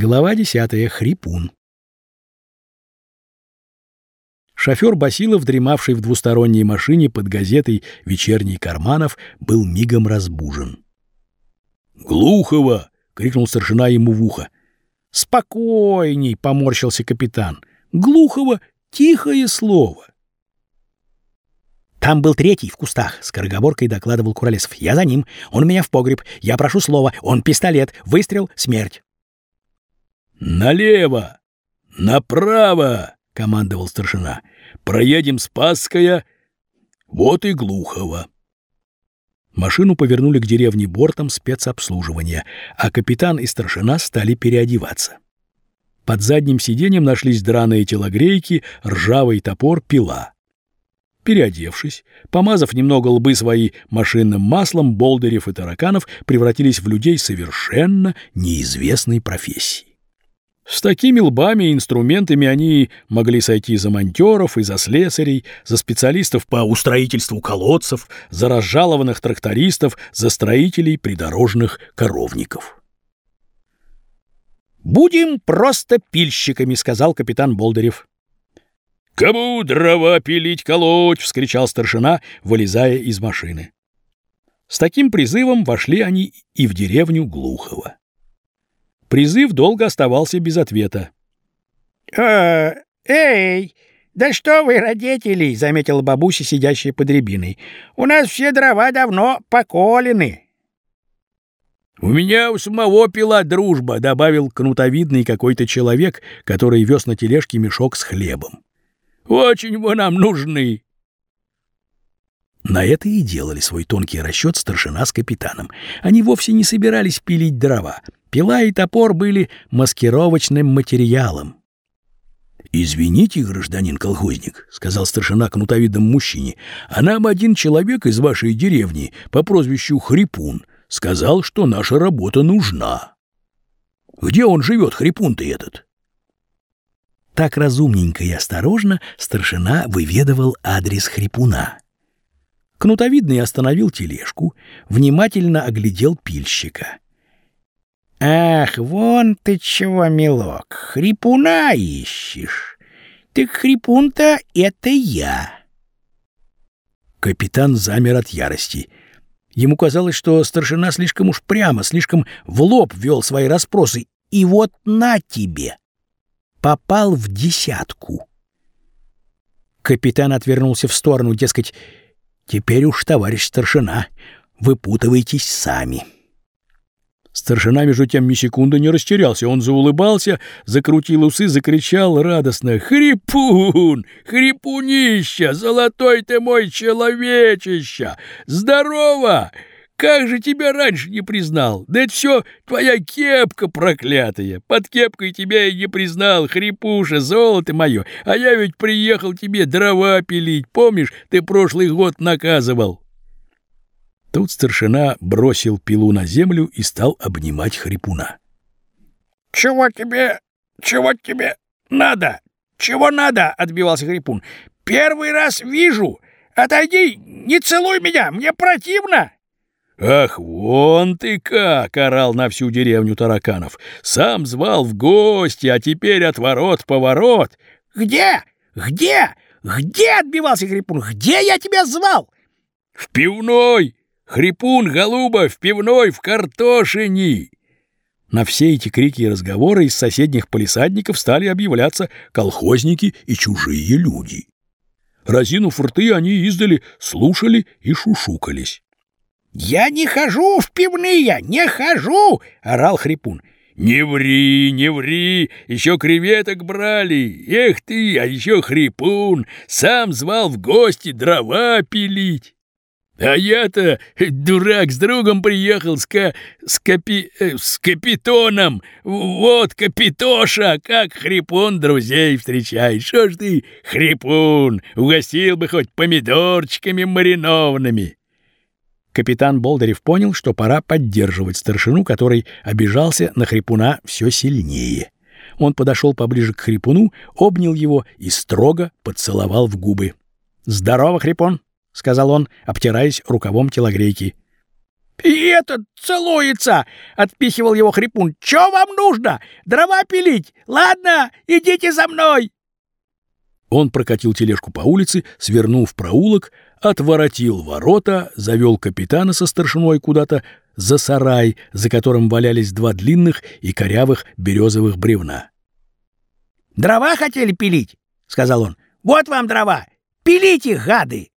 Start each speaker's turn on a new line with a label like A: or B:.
A: Глава 10. Хрипун. Шофер Басилов, дремавший в двусторонней машине под газетой «Вечерний Карманов», был мигом разбужен.
B: «Глухого!» — крикнул старшина ему в ухо.
A: «Спокойней!» — поморщился капитан. «Глухого — тихое слово!» «Там был третий в кустах», — скороговоркой докладывал Куролесов. «Я за ним. Он меня в погреб. Я прошу слова. Он пистолет. Выстрел — смерть».
B: «Налево! Направо!» — командовал старшина. «Проедем Спасская, вот и Глухово».
A: Машину повернули к деревне бортом спецобслуживания, а капитан и старшина стали переодеваться. Под задним сиденьем нашлись драные телогрейки, ржавый топор, пила. Переодевшись, помазав немного лбы свои машинным маслом, болдерев и тараканов превратились в людей совершенно неизвестной профессии. С такими лбами и инструментами они могли сойти за монтеров и за слесарей, за специалистов по устроительству колодцев, за разжалованных трактористов, за строителей придорожных коровников. «Будем просто пильщиками», — сказал капитан Болдырев.
B: «Кому дрова пилить, колоть!» — вскричал старшина, вылезая из машины.
A: С таким призывом вошли они и в деревню Глухово. Призыв долго оставался без ответа.
C: «Э, «Эй, да что вы, родители!» — заметила бабуся, сидящая под рябиной. «У нас все дрова давно поколены».
B: «У меня у самого пила дружба», — добавил кнутовидный какой-то человек, который вез на тележке мешок с хлебом. «Очень вы нам нужны».
A: На это и делали свой тонкий расчет старшина с капитаном. Они вовсе не собирались пилить дрова. Пила и топор были маскировочным материалом.
B: «Извините, гражданин колхозник», — сказал старшина кнутовидному мужчине, «а нам один человек из вашей деревни по прозвищу Хрипун сказал, что наша работа нужна. Где он живет, Хрипун-то этот?»
A: Так разумненько и осторожно старшина выведывал адрес Хрипуна. Кнутовидный остановил тележку, внимательно оглядел пильщика —
C: «Ах, вон ты чего, милок, хрипуна ищешь. Так хрипун-то это я».
A: Капитан замер от ярости. Ему казалось, что старшина слишком уж прямо, слишком в лоб вел свои расспросы. И вот на тебе! Попал в десятку. Капитан отвернулся в сторону, дескать, «Теперь уж, товарищ старшина, выпутывайтесь сами».
B: Старшина, между тем, ни секунды не растерялся. Он заулыбался, закрутил усы, закричал радостно. «Хрипун! Хрипунища! Золотой ты мой человечища! Здорово! Как же тебя раньше не признал? Да это все твоя кепка проклятая! Под кепкой тебя я не признал, хрипуша, золото мое! А я ведь приехал тебе дрова пилить, помнишь, ты прошлый год наказывал!»
A: Тут старшина бросил пилу на землю и стал обнимать хрипуна.
C: — Чего тебе... чего тебе надо? Чего надо? — отбивался хрипун. — Первый раз вижу. Отойди, не целуй меня, мне противно.
B: «Ах, вон ты как!» — орал на всю деревню тараканов. «Сам звал в гости, а теперь отворот-поворот!»
C: «Где? Где? Где?» — отбивался Хрипун. «Где я тебя звал?»
B: «В пивной! Хрипун, голуба, в пивной, в картошине!»
A: На все эти крики и разговоры из соседних полисадников стали объявляться колхозники и чужие люди. Разинув рты, они издали слушали и шушукались.
C: «Я не хожу в пивные, не хожу!» — орал Хрипун.
B: «Не ври, не ври! Еще креветок брали! Эх ты, а еще хрипун! Сам звал в гости дрова пилить!» А я-то, дурак, с другом приехал с, ка... с, капи... Э, с капитоном. Вот капитоша, как хрипун друзей встречает. Что ж ты, хрипун, угостил бы хоть помидорчиками маринованными.
A: Капитан Болдырев понял, что пора поддерживать старшину, который обижался на хрипуна все сильнее. Он подошел поближе к хрипуну, обнял его и строго поцеловал в губы. «Здорово, хрипун!» — сказал он, обтираясь рукавом телогрейки.
C: И этот целуется!» — отпихивал его хрипун. «Чё вам нужно? Дрова пилить? Ладно, идите за мной!»
A: Он прокатил тележку по улице, свернул в проулок, отворотил ворота, завел капитана со старшиной куда-то за сарай, за которым валялись два длинных и корявых березовых бревна.
C: «Дрова хотели пилить?» — сказал он. «Вот вам дрова! Пилите, гады!»